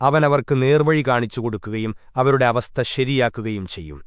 അവനവർക്ക് നേർവഴി കാണിച്ചു കൊടുക്കുകയും അവരുടെ അവസ്ഥ ശരിയാക്കുകയും ചെയ്യും.